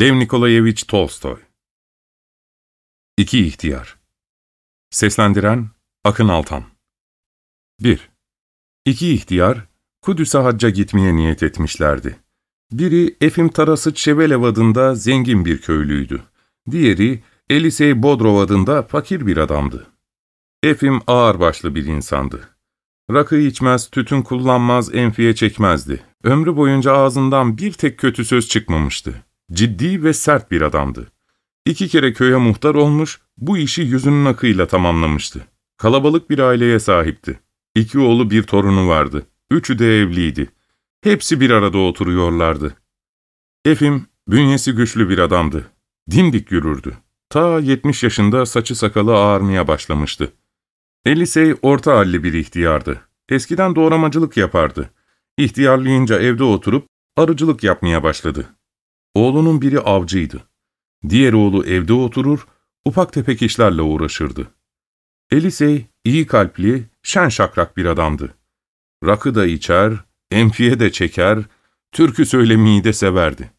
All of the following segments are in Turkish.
Lev Nikolayevich Tolstoy İki İhtiyar Seslendiren Akın Altan 1. İki ihtiyar, Kudüs'e hacca gitmeye niyet etmişlerdi. Biri Efim Tarasıç Şevelev adında zengin bir köylüydü. Diğeri Elisey Bodrov adında fakir bir adamdı. Efim ağırbaşlı bir insandı. Rakı içmez, tütün kullanmaz, enfiye çekmezdi. Ömrü boyunca ağzından bir tek kötü söz çıkmamıştı. Ciddi ve sert bir adamdı. İki kere köye muhtar olmuş, bu işi yüzünün akıyla tamamlamıştı. Kalabalık bir aileye sahipti. İki oğlu bir torunu vardı. Üçü de evliydi. Hepsi bir arada oturuyorlardı. Efim, bünyesi güçlü bir adamdı. Dimdik yürürdü. Ta 70 yaşında saçı sakalı ağarmaya başlamıştı. Elisey orta halli bir ihtiyardı. Eskiden doğramacılık yapardı. İhtiyarlayınca evde oturup arıcılık yapmaya başladı. Oğlunun biri avcıydı. Diğer oğlu evde oturur, ufak tefek işlerle uğraşırdı. Elisey iyi kalpli, şen şakrak bir adamdı. Rakı da içer, enfiye de çeker, türkü söylemeyi de severdi.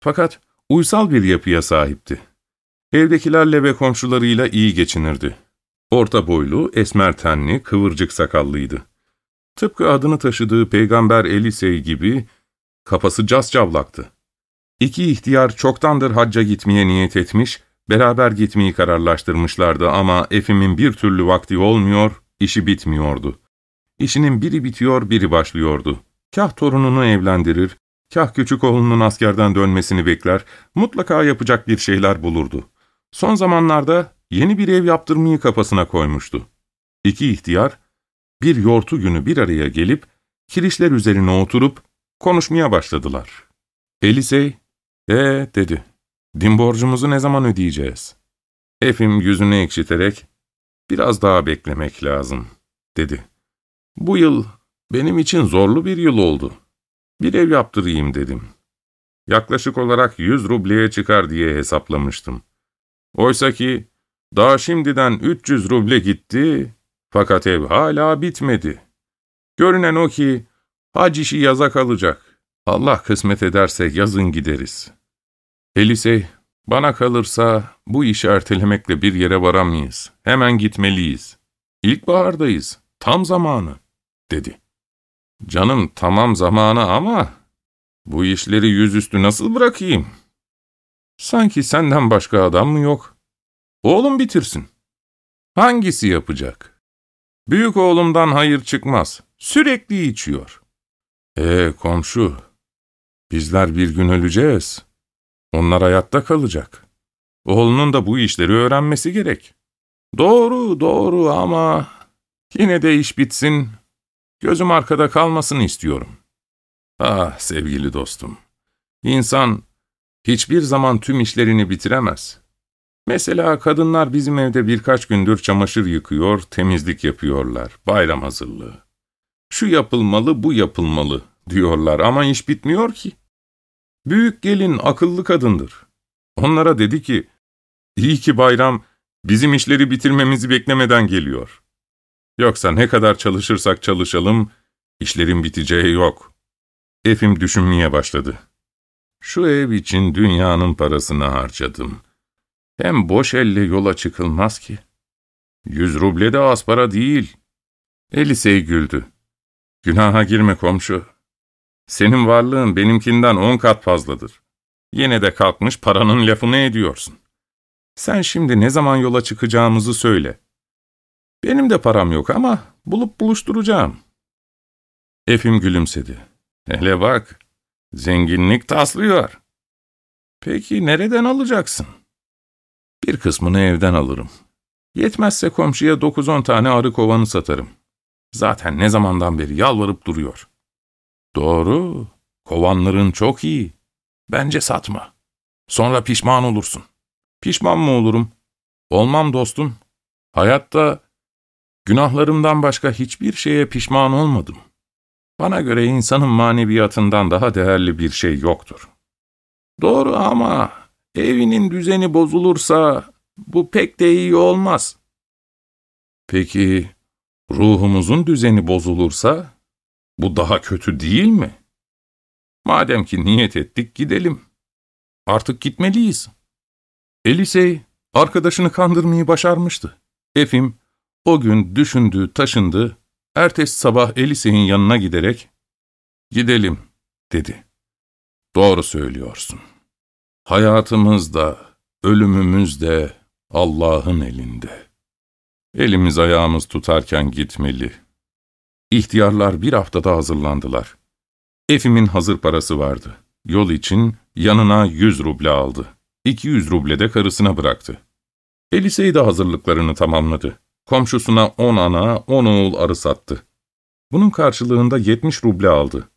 Fakat uysal bir yapıya sahipti. Evdekilerle ve komşularıyla iyi geçinirdi. Orta boylu, esmer tenli, kıvırcık sakallıydı. Tıpkı adını taşıdığı peygamber Elisey gibi kafası cascavlaktı. İki ihtiyar çoktandır hacca gitmeye niyet etmiş, beraber gitmeyi kararlaştırmışlardı ama Efim'in bir türlü vakti olmuyor, işi bitmiyordu. İşinin biri bitiyor, biri başlıyordu. Kah torununu evlendirir, kah küçük oğlunun askerden dönmesini bekler, mutlaka yapacak bir şeyler bulurdu. Son zamanlarda yeni bir ev yaptırmayı kafasına koymuştu. İki ihtiyar, bir yortu günü bir araya gelip, kirişler üzerine oturup konuşmaya başladılar. Elisey, ''Ee'' dedi, ''din borcumuzu ne zaman ödeyeceğiz?'' Efim yüzünü ekşiterek, ''Biraz daha beklemek lazım.'' dedi. ''Bu yıl benim için zorlu bir yıl oldu. Bir ev yaptırayım dedim. Yaklaşık olarak yüz rubleye çıkar diye hesaplamıştım. Oysa ki daha şimdiden 300 ruble gitti fakat ev hala bitmedi. Görünen o ki hac işi yaza kalacak. Allah kısmet ederse yazın gideriz. Elisey, bana kalırsa bu işi ertelemekle bir yere varamayız. Hemen gitmeliyiz. İlkbahardayız. Tam zamanı, dedi. Canım tamam zamanı ama bu işleri yüzüstü nasıl bırakayım? Sanki senden başka adam mı yok? Oğlum bitirsin. Hangisi yapacak? Büyük oğlumdan hayır çıkmaz. Sürekli içiyor. Ee komşu, bizler bir gün öleceğiz. Onlar hayatta kalacak. Oğlunun da bu işleri öğrenmesi gerek. Doğru, doğru ama yine de iş bitsin, gözüm arkada kalmasını istiyorum. Ah sevgili dostum, insan hiçbir zaman tüm işlerini bitiremez. Mesela kadınlar bizim evde birkaç gündür çamaşır yıkıyor, temizlik yapıyorlar, bayram hazırlığı. Şu yapılmalı, bu yapılmalı diyorlar ama iş bitmiyor ki. Büyük gelin akıllı kadındır. Onlara dedi ki, iyi ki bayram bizim işleri bitirmemizi beklemeden geliyor. Yoksa ne kadar çalışırsak çalışalım, işlerin biteceği yok. Efim düşünmeye başladı. Şu ev için dünyanın parasını harcadım. Hem boş elle yola çıkılmaz ki. Yüz ruble de az para değil. Elisey güldü. Günaha girme komşu. Senin varlığın benimkinden on kat fazladır. Yine de kalkmış paranın lafını ediyorsun. Sen şimdi ne zaman yola çıkacağımızı söyle. Benim de param yok ama bulup buluşturacağım. Efim gülümsedi. Hele bak, zenginlik taslıyor. Peki nereden alacaksın? Bir kısmını evden alırım. Yetmezse komşuya dokuz on tane arı kovanı satarım. Zaten ne zamandan beri yalvarıp duruyor. Doğru, kovanların çok iyi. Bence satma. Sonra pişman olursun. Pişman mı olurum? Olmam dostum. Hayatta günahlarımdan başka hiçbir şeye pişman olmadım. Bana göre insanın maneviyatından daha değerli bir şey yoktur. Doğru ama evinin düzeni bozulursa bu pek de iyi olmaz. Peki ruhumuzun düzeni bozulursa bu daha kötü değil mi? Madem ki niyet ettik gidelim. Artık gitmeliyiz. Elisey, arkadaşını kandırmayı başarmıştı. Efim, o gün düşündü, taşındı, ertesi sabah Elisey'in yanına giderek, ''Gidelim.'' dedi. ''Doğru söylüyorsun. Hayatımız da, ölümümüz de Allah'ın elinde. Elimiz ayağımız tutarken gitmeli. İhtiyarlar bir haftada hazırlandılar. Efim'in hazır parası vardı. Yol için yanına yüz ruble aldı. İki yüz ruble de karısına bıraktı. Elisey de hazırlıklarını tamamladı. Komşusuna on ana, on oğul arı sattı. Bunun karşılığında yetmiş ruble aldı.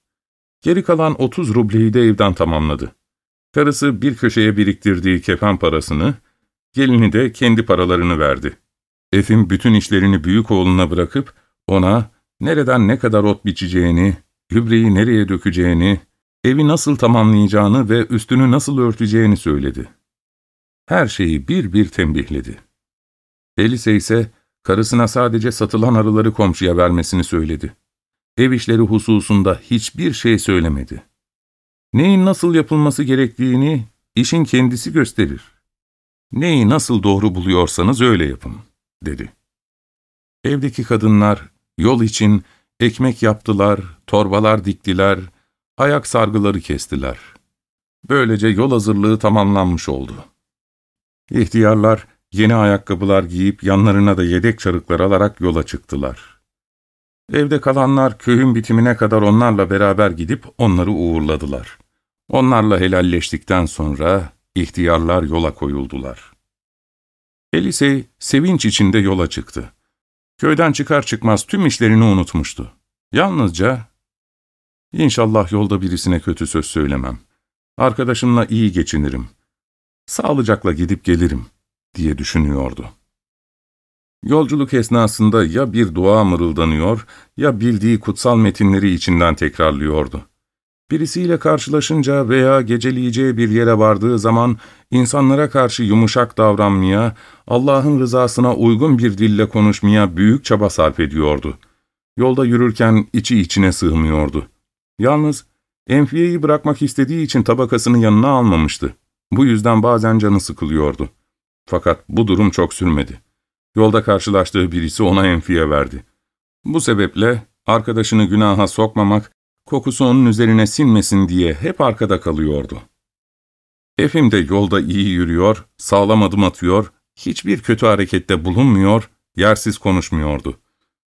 Geri kalan otuz rubleyi de evden tamamladı. Karısı bir köşeye biriktirdiği kefen parasını, gelini de kendi paralarını verdi. Efim bütün işlerini büyük oğluna bırakıp ona nereden ne kadar ot biçeceğini, gübreyi nereye dökeceğini, evi nasıl tamamlayacağını ve üstünü nasıl örteceğini söyledi. Her şeyi bir bir tembihledi. Elise ise karısına sadece satılan arıları komşuya vermesini söyledi. Ev işleri hususunda hiçbir şey söylemedi. Neyin nasıl yapılması gerektiğini işin kendisi gösterir. Neyi nasıl doğru buluyorsanız öyle yapın, dedi. Evdeki kadınlar yol için ekmek yaptılar, torbalar diktiler, ayak sargıları kestiler. Böylece yol hazırlığı tamamlanmış oldu. İhtiyarlar yeni ayakkabılar giyip yanlarına da yedek çarıklar alarak yola çıktılar. Evde kalanlar köyün bitimine kadar onlarla beraber gidip onları uğurladılar. Onlarla helalleştikten sonra ihtiyarlar yola koyuldular. Elisey sevinç içinde yola çıktı. Köyden çıkar çıkmaz tüm işlerini unutmuştu. Yalnızca, ''İnşallah yolda birisine kötü söz söylemem. Arkadaşımla iyi geçinirim. Sağlıcakla gidip gelirim.'' diye düşünüyordu. Yolculuk esnasında ya bir dua mırıldanıyor ya bildiği kutsal metinleri içinden tekrarlıyordu. Birisiyle karşılaşınca veya geceleyeceği bir yere vardığı zaman insanlara karşı yumuşak davranmaya, Allah'ın rızasına uygun bir dille konuşmaya büyük çaba sarf ediyordu. Yolda yürürken içi içine sığmıyordu. Yalnız Enfiye'yi bırakmak istediği için tabakasını yanına almamıştı. Bu yüzden bazen canı sıkılıyordu. Fakat bu durum çok sürmedi. Yolda karşılaştığı birisi ona enfiye verdi. Bu sebeple arkadaşını günaha sokmamak, kokusu onun üzerine sinmesin diye hep arkada kalıyordu. Efim de yolda iyi yürüyor, sağlam adım atıyor, hiçbir kötü harekette bulunmuyor, yersiz konuşmuyordu.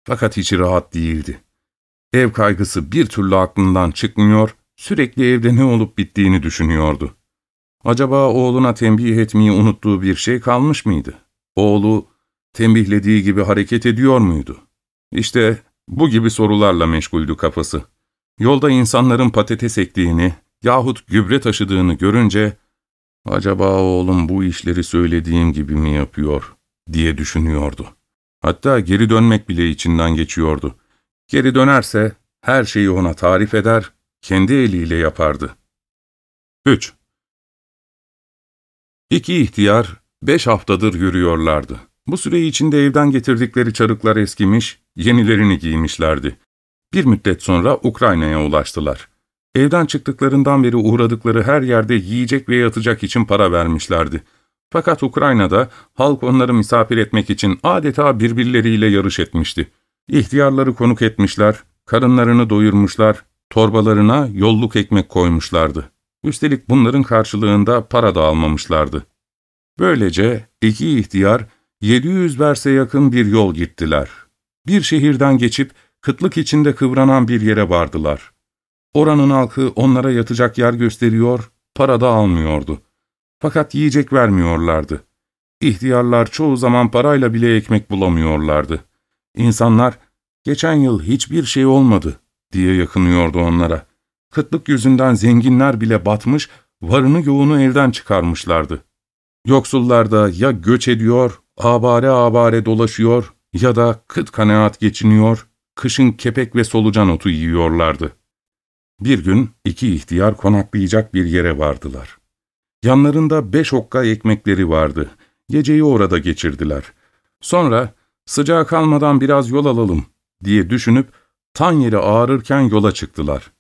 Fakat içi rahat değildi. Ev kaygısı bir türlü aklından çıkmıyor, sürekli evde ne olup bittiğini düşünüyordu. Acaba oğluna tembih etmeyi unuttuğu bir şey kalmış mıydı? Oğlu tembihlediği gibi hareket ediyor muydu? İşte bu gibi sorularla meşguldü kafası. Yolda insanların patates ektiğini yahut gübre taşıdığını görünce, ''Acaba oğlum bu işleri söylediğim gibi mi yapıyor?'' diye düşünüyordu. Hatta geri dönmek bile içinden geçiyordu. Geri dönerse her şeyi ona tarif eder, kendi eliyle yapardı. 3. İki ihtiyar beş haftadır yürüyorlardı. Bu süre içinde evden getirdikleri çarıklar eskimiş, yenilerini giymişlerdi. Bir müddet sonra Ukrayna'ya ulaştılar. Evden çıktıklarından beri uğradıkları her yerde yiyecek ve yatacak için para vermişlerdi. Fakat Ukrayna'da halk onları misafir etmek için adeta birbirleriyle yarış etmişti. İhtiyarları konuk etmişler, karınlarını doyurmuşlar, torbalarına yolluk ekmek koymuşlardı. Üstelik bunların karşılığında para da almamışlardı. Böylece iki ihtiyar 700 verse yakın bir yol gittiler. Bir şehirden geçip kıtlık içinde kıvranan bir yere vardılar. Oranın halkı onlara yatacak yer gösteriyor, para da almıyordu. Fakat yiyecek vermiyorlardı. İhtiyarlar çoğu zaman parayla bile ekmek bulamıyorlardı. İnsanlar, geçen yıl hiçbir şey olmadı diye yakınıyordu onlara. Kıtlık yüzünden zenginler bile batmış, varını yoğunu evden çıkarmışlardı. Yoksullar da ya göç ediyor, abare abare dolaşıyor ya da kıt kanaat geçiniyor, kışın kepek ve solucan otu yiyorlardı. Bir gün iki ihtiyar konaklayacak bir yere vardılar. Yanlarında beş okka ekmekleri vardı. Geceyi orada geçirdiler. Sonra sıcağı kalmadan biraz yol alalım diye düşünüp tan yeri ağrırken yola çıktılar.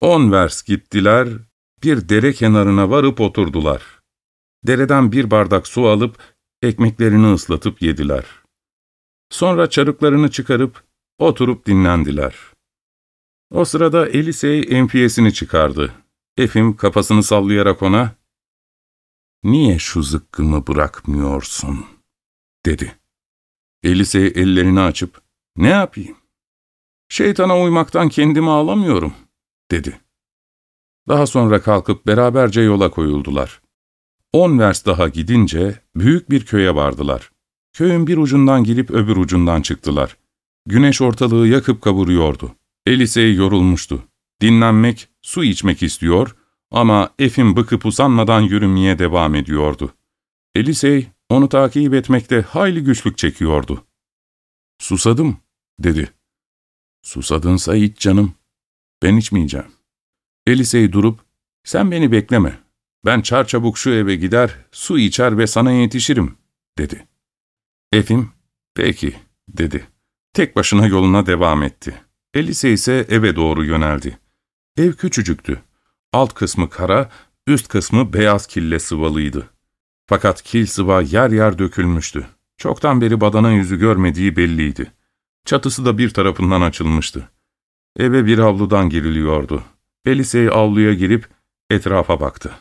On vers gittiler, bir dere kenarına varıp oturdular. Dereden bir bardak su alıp ekmeklerini ıslatıp yediler. Sonra çarıklarını çıkarıp oturup dinlendiler. O sırada Elisey enfiyesini çıkardı. Efim kafasını sallayarak ona, ''Niye şu zıkkımı bırakmıyorsun?'' dedi. Elisey ellerini açıp, ''Ne yapayım? Şeytana uymaktan kendimi alamıyorum.'' dedi. Daha sonra kalkıp beraberce yola koyuldular. On vers daha gidince büyük bir köye vardılar. Köyün bir ucundan girip öbür ucundan çıktılar. Güneş ortalığı yakıp kavuruyordu. Elisey yorulmuştu. Dinlenmek, su içmek istiyor ama Efim bıkıp usanmadan yürümeye devam ediyordu. Elisey onu takip etmekte hayli güçlük çekiyordu. ''Susadım.'' dedi. ''Susadınsa iç canım. Ben içmeyeceğim.'' Elisey durup, ''Sen beni bekleme. Ben çarçabuk şu eve gider, su içer ve sana yetişirim.'' dedi. Efim, ''Peki.'' dedi. Tek başına yoluna devam etti. Elise ise eve doğru yöneldi. Ev küçücüktü. Alt kısmı kara, üst kısmı beyaz kille sıvalıydı. Fakat kil sıva yer yer dökülmüştü. Çoktan beri badana yüzü görmediği belliydi. Çatısı da bir tarafından açılmıştı. Eve bir avludan giriliyordu. Elisey avluya girip etrafa baktı.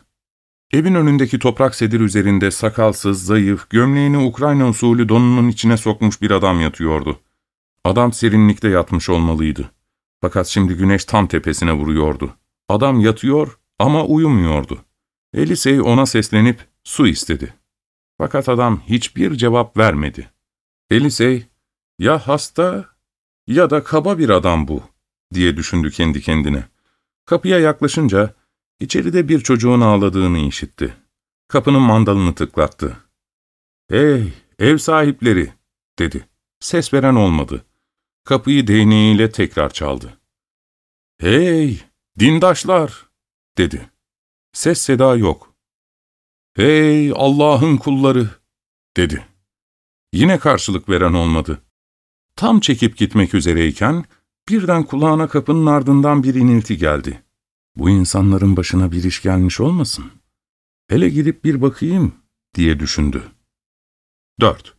Evin önündeki toprak sedir üzerinde sakalsız, zayıf, gömleğini Ukrayna usulü donunun içine sokmuş bir adam yatıyordu. Adam serinlikte yatmış olmalıydı. Fakat şimdi güneş tam tepesine vuruyordu. Adam yatıyor ama uyumuyordu. Elisey ona seslenip su istedi. Fakat adam hiçbir cevap vermedi. Elisey, ya hasta ya da kaba bir adam bu, diye düşündü kendi kendine. Kapıya yaklaşınca içeride bir çocuğun ağladığını işitti. Kapının mandalını tıklattı. ''Hey, ev sahipleri!'' dedi. Ses veren olmadı. Kapıyı değneğiyle tekrar çaldı. ''Hey, dindaşlar!'' dedi. Ses seda yok. ''Hey Allah'ın kulları!'' dedi. Yine karşılık veren olmadı. Tam çekip gitmek üzereyken birden kulağına kapının ardından bir inilti geldi. Bu insanların başına bir iş gelmiş olmasın? Hele gidip bir bakayım diye düşündü. 4.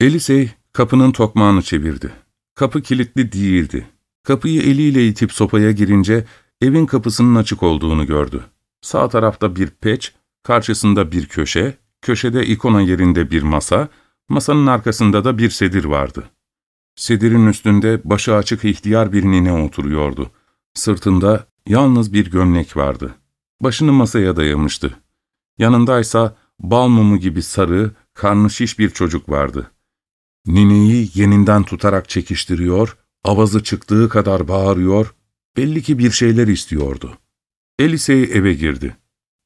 Elisey kapının tokmağını çevirdi. Kapı kilitli değildi. Kapıyı eliyle itip sopaya girince evin kapısının açık olduğunu gördü. Sağ tarafta bir peç, karşısında bir köşe, köşede ikona yerinde bir masa, masanın arkasında da bir sedir vardı. Sedirin üstünde başı açık ihtiyar bir nine oturuyordu. Sırtında yalnız bir gömlek vardı. Başını masaya dayamıştı. Yanındaysa bal mumu gibi sarı, karnı şiş bir çocuk vardı. Nineyi yeninden tutarak çekiştiriyor, avazı çıktığı kadar bağırıyor, belli ki bir şeyler istiyordu. Elisey eve girdi.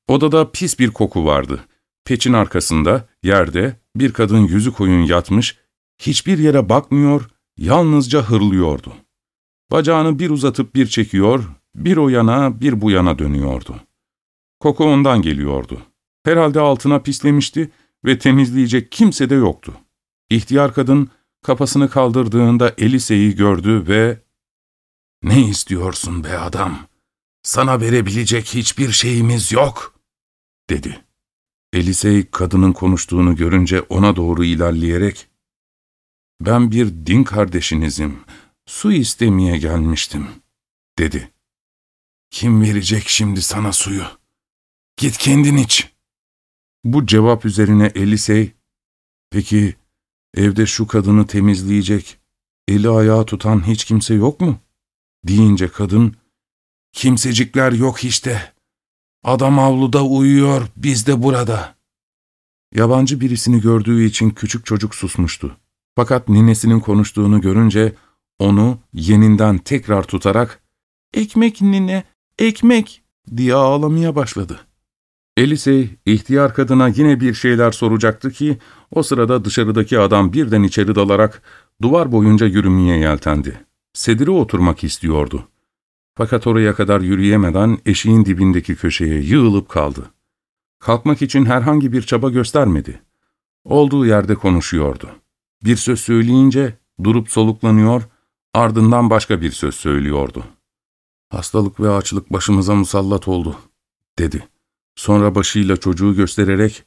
Odada pis bir koku vardı. Peçin arkasında, yerde, bir kadın yüzü koyun yatmış, hiçbir yere bakmıyor, yalnızca hırlıyordu. Bacağını bir uzatıp bir çekiyor, bir o yana bir bu yana dönüyordu. Koku ondan geliyordu. Herhalde altına pislemişti ve temizleyecek kimse de yoktu. İhtiyar kadın kafasını kaldırdığında Elise'yi gördü ve ''Ne istiyorsun be adam? Sana verebilecek hiçbir şeyimiz yok.'' dedi. Elisey kadının konuştuğunu görünce ona doğru ilerleyerek ''Ben bir din kardeşinizim, su istemeye gelmiştim.'' dedi. ''Kim verecek şimdi sana suyu? Git kendin iç.'' Bu cevap üzerine Elisey, ''Peki evde şu kadını temizleyecek, eli ayağı tutan hiç kimse yok mu?'' deyince kadın, ''Kimsecikler yok işte. Adam avluda uyuyor, biz de burada.'' Yabancı birisini gördüğü için küçük çocuk susmuştu. Fakat ninesinin konuştuğunu görünce onu yeninden tekrar tutarak ''Ekmek nine, ekmek!'' diye ağlamaya başladı. Elisey, ihtiyar kadına yine bir şeyler soracaktı ki, o sırada dışarıdaki adam birden içeri dalarak duvar boyunca yürümeye yeltendi. Sedire oturmak istiyordu. Fakat oraya kadar yürüyemeden eşiğin dibindeki köşeye yığılıp kaldı. Kalkmak için herhangi bir çaba göstermedi. Olduğu yerde konuşuyordu. Bir söz söyleyince durup soluklanıyor, ardından başka bir söz söylüyordu. Hastalık ve açlık başımıza musallat oldu, dedi. Sonra başıyla çocuğu göstererek,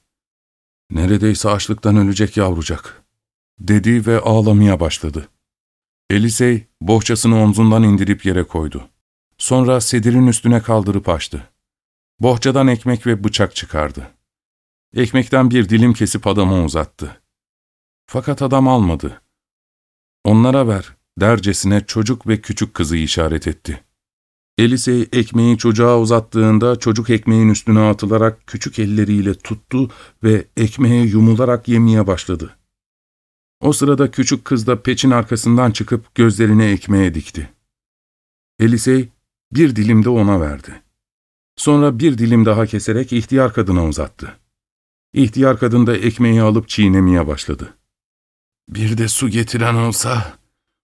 neredeyse açlıktan ölecek yavrucak, dedi ve ağlamaya başladı. Elisey bohçasını omzundan indirip yere koydu. Sonra sedirin üstüne kaldırıp açtı. Bohçadan ekmek ve bıçak çıkardı. Ekmekten bir dilim kesip adama uzattı. Fakat adam almadı. Onlara ver, dercesine çocuk ve küçük kızı işaret etti. Elisey ekmeği çocuğa uzattığında çocuk ekmeğin üstüne atılarak küçük elleriyle tuttu ve ekmeğe yumularak yemeye başladı. O sırada küçük kız da peçin arkasından çıkıp gözlerini ekmeğe dikti. Elisey bir dilim de ona verdi. Sonra bir dilim daha keserek ihtiyar kadına uzattı. İhtiyar kadın da ekmeği alıp çiğnemeye başladı. Bir de su getiren olsa,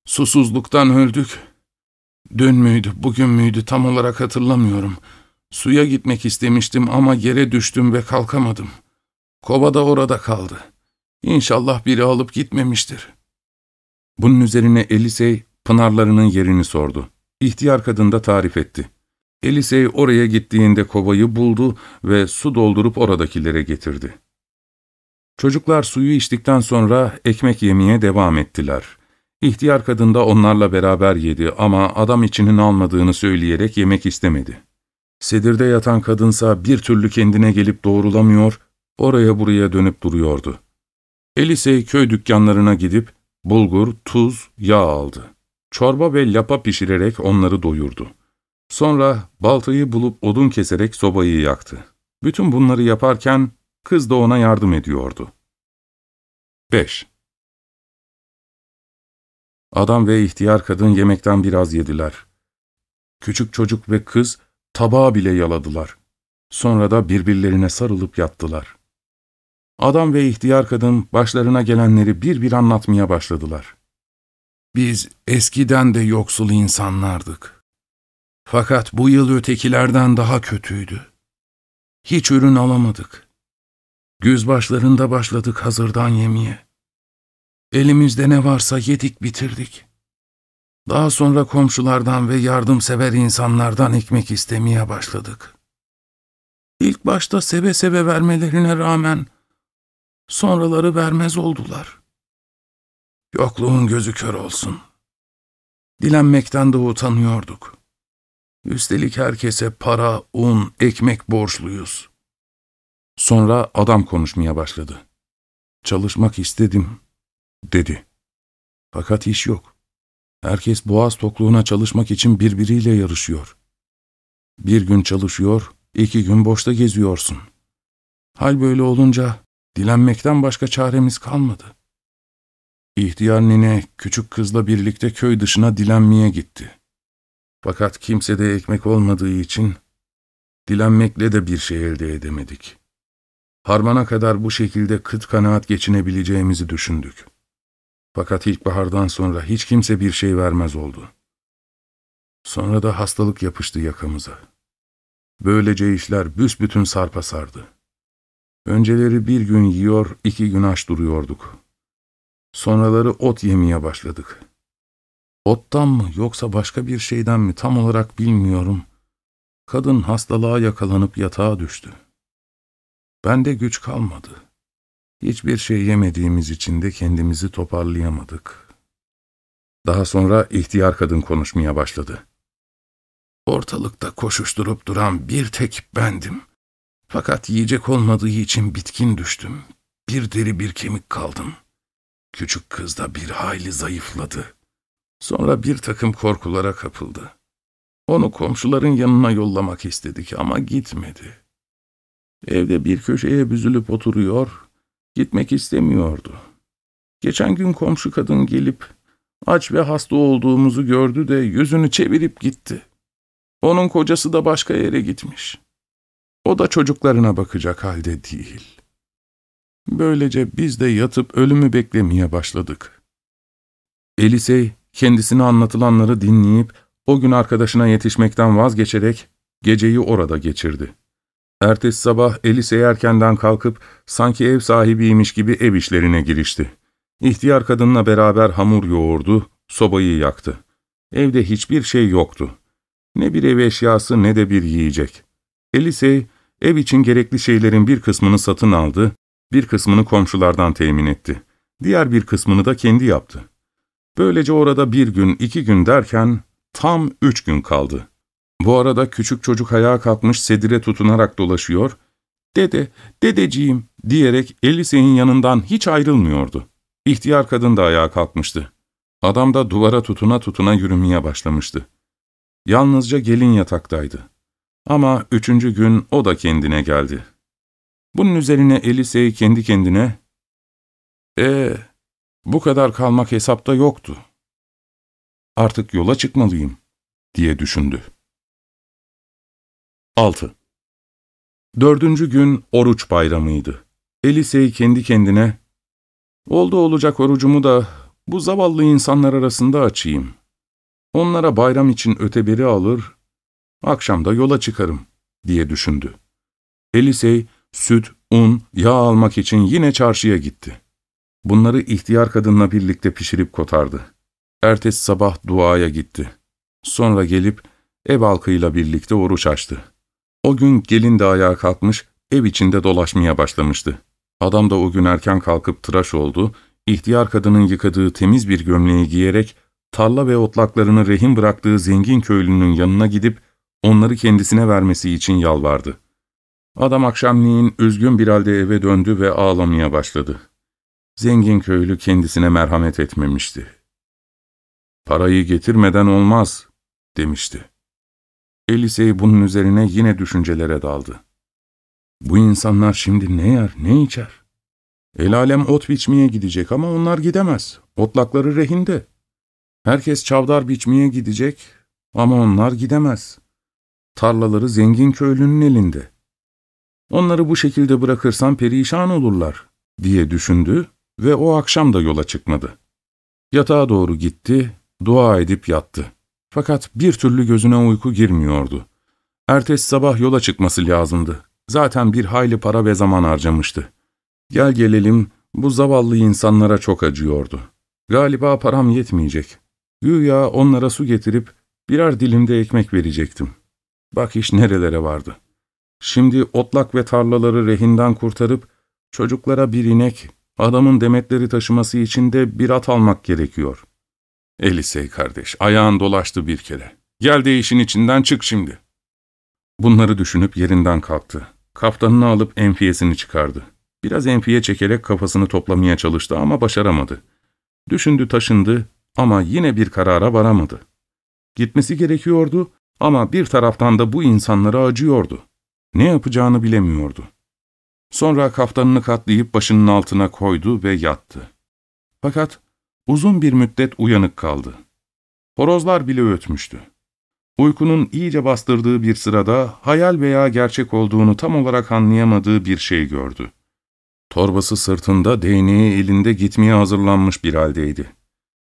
susuzluktan öldük. Dün müydü, bugün müydü tam olarak hatırlamıyorum. Suya gitmek istemiştim ama yere düştüm ve kalkamadım. Kova da orada kaldı. İnşallah biri alıp gitmemiştir. Bunun üzerine Elisey, pınarlarının yerini sordu. İhtiyar kadın da tarif etti. Elisey oraya gittiğinde kovayı buldu ve su doldurup oradakilere getirdi. Çocuklar suyu içtikten sonra ekmek yemeye devam ettiler. İhtiyar kadın da onlarla beraber yedi ama adam içinin almadığını söyleyerek yemek istemedi. Sedirde yatan kadınsa bir türlü kendine gelip doğrulamıyor, oraya buraya dönüp duruyordu. Elisey köy dükkanlarına gidip bulgur, tuz, yağ aldı. Çorba ve lapa pişirerek onları doyurdu. Sonra baltayı bulup odun keserek sobayı yaktı. Bütün bunları yaparken kız da ona yardım ediyordu. 5. Adam ve ihtiyar kadın yemekten biraz yediler. Küçük çocuk ve kız tabağı bile yaladılar. Sonra da birbirlerine sarılıp yattılar. Adam ve ihtiyar kadın başlarına gelenleri bir bir anlatmaya başladılar. Biz eskiden de yoksul insanlardık. Fakat bu yıl ötekilerden daha kötüydü. Hiç ürün alamadık. Güz başlarında başladık hazırdan yemeye. Elimizde ne varsa yedik bitirdik. Daha sonra komşulardan ve yardımsever insanlardan ekmek istemeye başladık. İlk başta seve seve vermelerine rağmen sonraları vermez oldular. Yokluğun gözü kör olsun. Dilenmekten de utanıyorduk. Üstelik herkese para, un, ekmek borçluyuz. Sonra adam konuşmaya başladı. Çalışmak istedim, dedi. Fakat iş yok. Herkes boğaz tokluğuna çalışmak için birbiriyle yarışıyor. Bir gün çalışıyor, iki gün boşta geziyorsun. Hal böyle olunca dilenmekten başka çaremiz kalmadı. İhtiyar nine küçük kızla birlikte köy dışına dilenmeye gitti. Fakat kimsede ekmek olmadığı için dilenmekle de bir şey elde edemedik. Harmana kadar bu şekilde kıt kanaat geçinebileceğimizi düşündük. Fakat ilkbahardan sonra hiç kimse bir şey vermez oldu. Sonra da hastalık yapıştı yakamıza. Böylece işler büsbütün sarpa sardı. Önceleri bir gün yiyor, iki gün aç duruyorduk. Sonraları ot yemeye başladık. Ottan mı yoksa başka bir şeyden mi tam olarak bilmiyorum. Kadın hastalığa yakalanıp yatağa düştü. Bende güç kalmadı. Hiçbir şey yemediğimiz için de kendimizi toparlayamadık. Daha sonra ihtiyar kadın konuşmaya başladı. Ortalıkta koşuşturup duran bir tek bendim. Fakat yiyecek olmadığı için bitkin düştüm. Bir deri bir kemik kaldım. Küçük kız da bir hayli zayıfladı. Sonra bir takım korkulara kapıldı. Onu komşuların yanına yollamak istedik ama gitmedi. Evde bir köşeye büzülüp oturuyor, gitmek istemiyordu. Geçen gün komşu kadın gelip aç ve hasta olduğumuzu gördü de yüzünü çevirip gitti. Onun kocası da başka yere gitmiş. O da çocuklarına bakacak halde değil. Böylece biz de yatıp ölümü beklemeye başladık. Elisey kendisine anlatılanları dinleyip o gün arkadaşına yetişmekten vazgeçerek geceyi orada geçirdi. Ertesi sabah Elisey erkenden kalkıp sanki ev sahibiymiş gibi ev işlerine girişti. İhtiyar kadınla beraber hamur yoğurdu, sobayı yaktı. Evde hiçbir şey yoktu. Ne bir ev eşyası ne de bir yiyecek. Elisey, ev için gerekli şeylerin bir kısmını satın aldı, bir kısmını komşulardan temin etti. Diğer bir kısmını da kendi yaptı. Böylece orada bir gün, iki gün derken tam üç gün kaldı. Bu arada küçük çocuk ayağa kalkmış sedire tutunarak dolaşıyor, ''Dede, dedeciğim'' diyerek Elisey'in yanından hiç ayrılmıyordu. İhtiyar kadın da ayağa kalkmıştı. Adam da duvara tutuna tutuna yürümeye başlamıştı. Yalnızca gelin yataktaydı. Ama üçüncü gün o da kendine geldi. Bunun üzerine Elisey kendi kendine, ''Ee, bu kadar kalmak hesapta yoktu. Artık yola çıkmalıyım.'' diye düşündü. 6. Dördüncü gün oruç bayramıydı. Elisey kendi kendine, ''Oldu olacak orucumu da bu zavallı insanlar arasında açayım. Onlara bayram için öteberi alır, akşam da yola çıkarım.'' diye düşündü. Elisey, süt, un, yağ almak için yine çarşıya gitti. Bunları ihtiyar kadınla birlikte pişirip kotardı. Ertesi sabah duaya gitti. Sonra gelip ev halkıyla birlikte oruç açtı. O gün gelin de ayağa kalkmış, ev içinde dolaşmaya başlamıştı. Adam da o gün erken kalkıp tıraş oldu, ihtiyar kadının yıkadığı temiz bir gömleği giyerek, tarla ve otlaklarını rehin bıraktığı zengin köylünün yanına gidip, onları kendisine vermesi için yalvardı. Adam akşamleyin üzgün bir halde eve döndü ve ağlamaya başladı. Zengin köylü kendisine merhamet etmemişti. ''Parayı getirmeden olmaz.'' demişti. Elisey bunun üzerine yine düşüncelere daldı. Bu insanlar şimdi ne yer, ne içer? El alem ot biçmeye gidecek ama onlar gidemez. Otlakları rehinde. Herkes çavdar biçmeye gidecek ama onlar gidemez. Tarlaları zengin köylünün elinde. Onları bu şekilde bırakırsam perişan olurlar, diye düşündü ve o akşam da yola çıkmadı. Yatağa doğru gitti, dua edip yattı. Fakat bir türlü gözüne uyku girmiyordu. Ertesi sabah yola çıkması lazımdı. Zaten bir hayli para ve zaman harcamıştı. Gel gelelim, bu zavallı insanlara çok acıyordu. Galiba param yetmeyecek. Güya onlara su getirip birer dilimde ekmek verecektim. Bak iş nerelere vardı. Şimdi otlak ve tarlaları rehinden kurtarıp çocuklara bir inek, adamın demetleri taşıması için de bir at almak gerekiyor. Elisey kardeş, ayağın dolaştı bir kere. Gel de işin içinden çık şimdi. Bunları düşünüp yerinden kalktı. Kaftanını alıp enfiyesini çıkardı. Biraz enfiye çekerek kafasını toplamaya çalıştı ama başaramadı. Düşündü taşındı ama yine bir karara varamadı. Gitmesi gerekiyordu ama bir taraftan da bu insanlara acıyordu. Ne yapacağını bilemiyordu. Sonra kaftanını katlayıp başının altına koydu ve yattı. Fakat uzun bir müddet uyanık kaldı. Horozlar bile ötmüştü. Uykunun iyice bastırdığı bir sırada hayal veya gerçek olduğunu tam olarak anlayamadığı bir şey gördü. Torbası sırtında, değneği elinde gitmeye hazırlanmış bir haldeydi.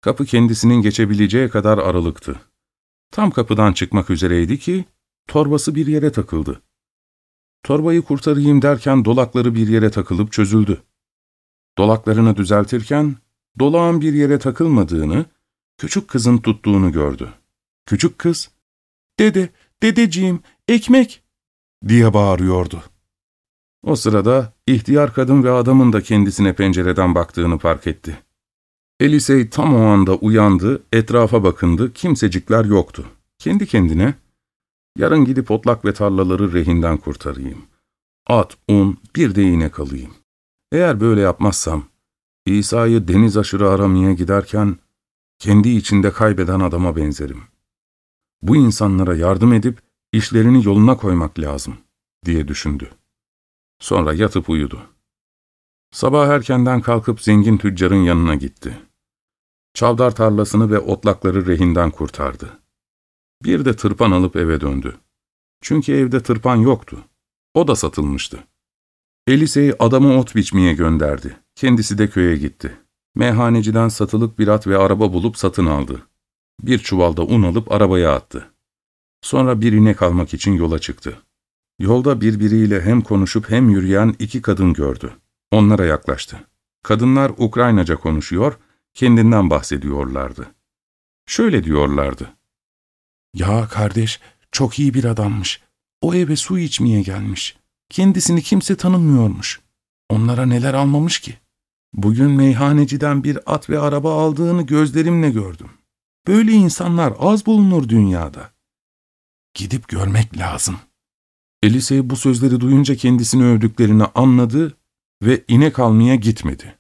Kapı kendisinin geçebileceği kadar aralıktı. Tam kapıdan çıkmak üzereydi ki, torbası bir yere takıldı. Torbayı kurtarayım derken dolakları bir yere takılıp çözüldü. Dolaklarını düzeltirken, dolağın bir yere takılmadığını, küçük kızın tuttuğunu gördü. Küçük kız, ''Dede, dedeciğim, ekmek!'' diye bağırıyordu. O sırada ihtiyar kadın ve adamın da kendisine pencereden baktığını fark etti. Elisey tam o anda uyandı, etrafa bakındı, kimsecikler yoktu. Kendi kendine, yarın gidip otlak ve tarlaları rehinden kurtarayım. At, un, bir de inek alayım. Eğer böyle yapmazsam, İsa'yı deniz aşırı aramaya giderken, kendi içinde kaybeden adama benzerim. Bu insanlara yardım edip, işlerini yoluna koymak lazım, diye düşündü. Sonra yatıp uyudu. Sabah erkenden kalkıp zengin tüccarın yanına gitti. Çavdar tarlasını ve otlakları rehinden kurtardı. Bir de tırpan alıp eve döndü. Çünkü evde tırpan yoktu. O da satılmıştı. Elisey adamı ot biçmeye gönderdi. Kendisi de köye gitti. Meyhaneciden satılık bir at ve araba bulup satın aldı. Bir çuvalda un alıp arabaya attı. Sonra bir inek almak için yola çıktı. Yolda birbiriyle hem konuşup hem yürüyen iki kadın gördü. Onlara yaklaştı. Kadınlar Ukraynaca konuşuyor, kendinden bahsediyorlardı. Şöyle diyorlardı. ''Ya kardeş, çok iyi bir adammış. O eve su içmeye gelmiş. Kendisini kimse tanımıyormuş. Onlara neler almamış ki? Bugün meyhaneciden bir at ve araba aldığını gözlerimle gördüm. Böyle insanlar az bulunur dünyada. Gidip görmek lazım.'' Elise bu sözleri duyunca kendisini övdüklerini anladı ve inek almaya gitmedi.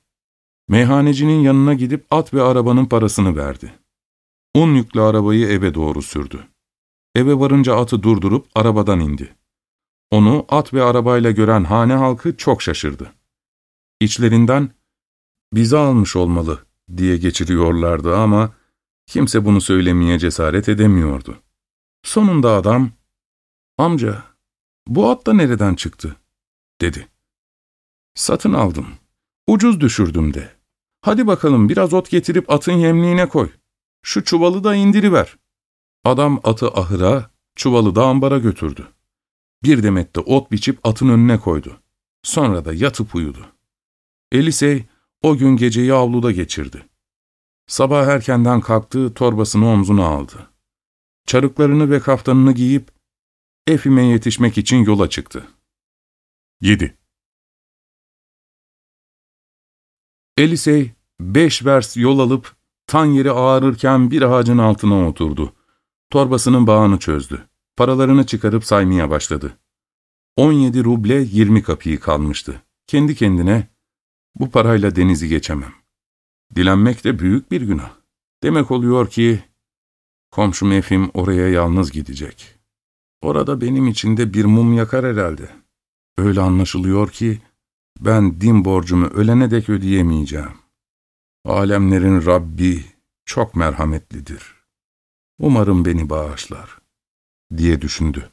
Meyhanecinin yanına gidip at ve arabanın parasını verdi. Un yüklü arabayı eve doğru sürdü. Eve varınca atı durdurup arabadan indi. Onu at ve arabayla gören hane halkı çok şaşırdı. İçlerinden, bizi almış olmalı diye geçiriyorlardı ama kimse bunu söylemeye cesaret edemiyordu. Sonunda adam, amca bu at da nereden çıktı dedi. Satın aldım, ucuz düşürdüm de. Hadi bakalım biraz ot getirip atın yemliğine koy. Şu çuvalı da indiriver. Adam atı ahıra, çuvalı da ambara götürdü. Bir demet de ot biçip atın önüne koydu. Sonra da yatıp uyudu. Elisey o gün geceyi avluda geçirdi. Sabah erkenden kalktı, torbasını omzuna aldı. Çarıklarını ve kaftanını giyip Efim'e yetişmek için yola çıktı. 7. Elisey, beş vers yol alıp tan yeri ağrırken bir ağacın altına oturdu. Torbasının bağını çözdü. Paralarını çıkarıp saymaya başladı. 17 ruble 20 kapıyı kalmıştı. Kendi kendine, bu parayla denizi geçemem. Dilenmek de büyük bir günah. Demek oluyor ki, komşum Efim oraya yalnız gidecek. Orada benim için de bir mum yakar herhalde. Öyle anlaşılıyor ki, ben din borcumu ölene dek ödeyemeyeceğim. Alemlerin Rabbi çok merhametlidir. Umarım beni bağışlar, diye düşündü.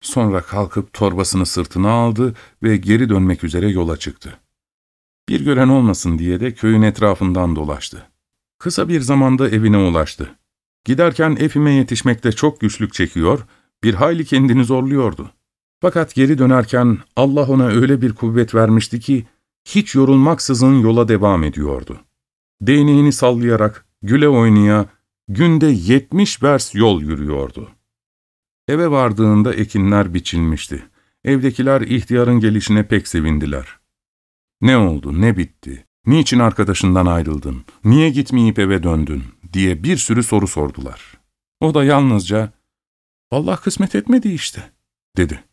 Sonra kalkıp torbasını sırtına aldı ve geri dönmek üzere yola çıktı. Bir gören olmasın diye de köyün etrafından dolaştı. Kısa bir zamanda evine ulaştı. Giderken Efim'e yetişmekte çok güçlük çekiyor, bir hayli kendini zorluyordu. Fakat geri dönerken Allah ona öyle bir kuvvet vermişti ki, hiç yorulmaksızın yola devam ediyordu. Değneğini sallayarak, güle oynaya, günde yetmiş vers yol yürüyordu. Eve vardığında ekinler biçilmişti. Evdekiler ihtiyarın gelişine pek sevindiler. Ne oldu, ne bitti, niçin arkadaşından ayrıldın, niye gitmeyip eve döndün diye bir sürü soru sordular. O da yalnızca, Allah kısmet etmedi işte, dedi.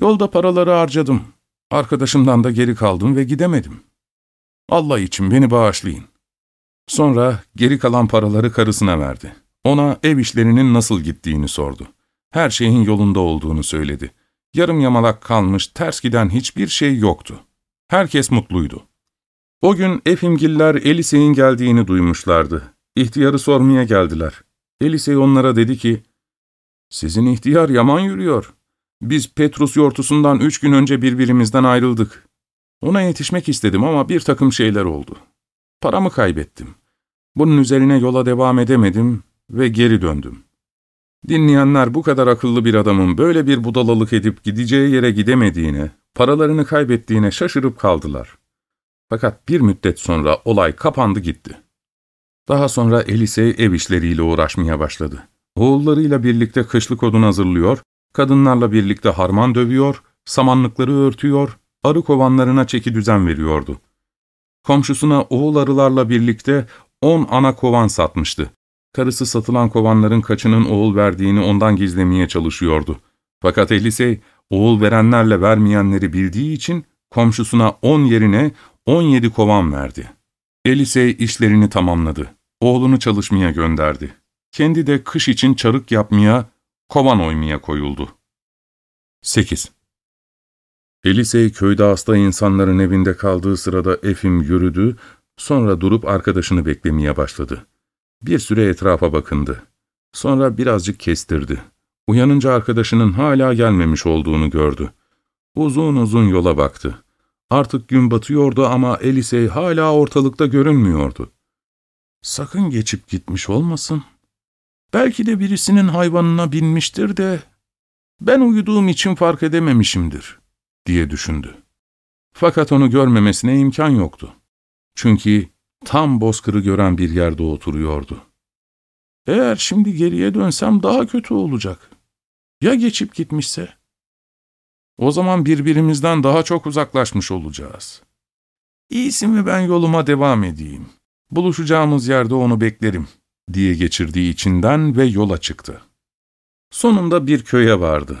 Yolda paraları harcadım, arkadaşımdan da geri kaldım ve gidemedim. Allah için beni bağışlayın. Sonra geri kalan paraları karısına verdi. Ona ev işlerinin nasıl gittiğini sordu. Her şeyin yolunda olduğunu söyledi. Yarım yamalak kalmış, ters giden hiçbir şey yoktu. Herkes mutluydu. O gün Efimgiller Elise'nin geldiğini duymuşlardı. İhtiyarı sormaya geldiler. Elise onlara dedi ki, ''Sizin ihtiyar yaman yürüyor. Biz Petrus yortusundan üç gün önce birbirimizden ayrıldık. Ona yetişmek istedim ama bir takım şeyler oldu. Paramı kaybettim. Bunun üzerine yola devam edemedim ve geri döndüm. Dinleyenler bu kadar akıllı bir adamın böyle bir budalalık edip gideceği yere gidemediğine, paralarını kaybettiğine şaşırıp kaldılar. Fakat bir müddet sonra olay kapandı gitti. Daha sonra Elise ev işleriyle uğraşmaya başladı. Oğullarıyla birlikte kışlık odun hazırlıyor, kadınlarla birlikte harman dövüyor, samanlıkları örtüyor, arı kovanlarına çeki düzen veriyordu. Komşusuna oğul arılarla birlikte on ana kovan satmıştı. Karısı satılan kovanların kaçının oğul verdiğini ondan gizlemeye çalışıyordu. Fakat Elisey, oğul verenlerle vermeyenleri bildiği için komşusuna on yerine on yedi kovan verdi. Elisey işlerini tamamladı. Oğlunu çalışmaya gönderdi. Kendi de kış için çarık yapmaya, kovan oymaya koyuldu. 8. Elisey köyde hasta insanların evinde kaldığı sırada Efim yürüdü, sonra durup arkadaşını beklemeye başladı. Bir süre etrafa bakındı. Sonra birazcık kestirdi. Uyanınca arkadaşının hala gelmemiş olduğunu gördü. Uzun uzun yola baktı. Artık gün batıyordu ama Elisey hala ortalıkta görünmüyordu. Sakın geçip gitmiş olmasın. Belki de birisinin hayvanına binmiştir de ben uyuduğum için fark edememişimdir, diye düşündü. Fakat onu görmemesine imkan yoktu. Çünkü tam bozkırı gören bir yerde oturuyordu. Eğer şimdi geriye dönsem daha kötü olacak. Ya geçip gitmişse? O zaman birbirimizden daha çok uzaklaşmış olacağız. İyisi mi ben yoluma devam edeyim. Buluşacağımız yerde onu beklerim, diye geçirdiği içinden ve yola çıktı. Sonunda bir köye vardı.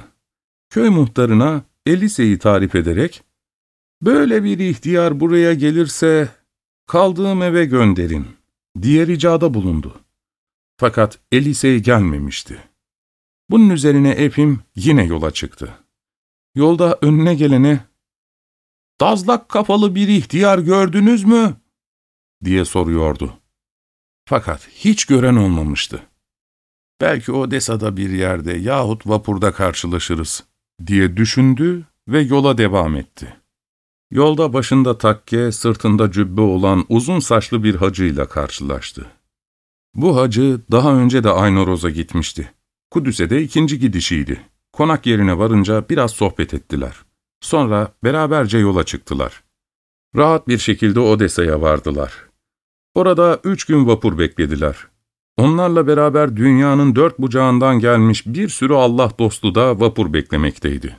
Köy muhtarına Elise'yi tarif ederek, ''Böyle bir ihtiyar buraya gelirse kaldığım eve gönderin.'' diye ricada bulundu. Fakat Elise gelmemişti. Bunun üzerine Efim yine yola çıktı. Yolda önüne gelene, ''Dazlak kafalı bir ihtiyar gördünüz mü?'' diye soruyordu. Fakat hiç gören olmamıştı. Belki Odessa'da bir yerde yahut vapurda karşılaşırız diye düşündü ve yola devam etti. Yolda başında takke, sırtında cübbe olan uzun saçlı bir hacıyla karşılaştı. Bu hacı daha önce de Aynoroz'a gitmişti. Kudüs'e de ikinci gidişiydi. Konak yerine varınca biraz sohbet ettiler. Sonra beraberce yola çıktılar. Rahat bir şekilde Odessa'ya vardılar. Orada üç gün vapur beklediler. Onlarla beraber dünyanın dört bucağından gelmiş bir sürü Allah dostu da vapur beklemekteydi.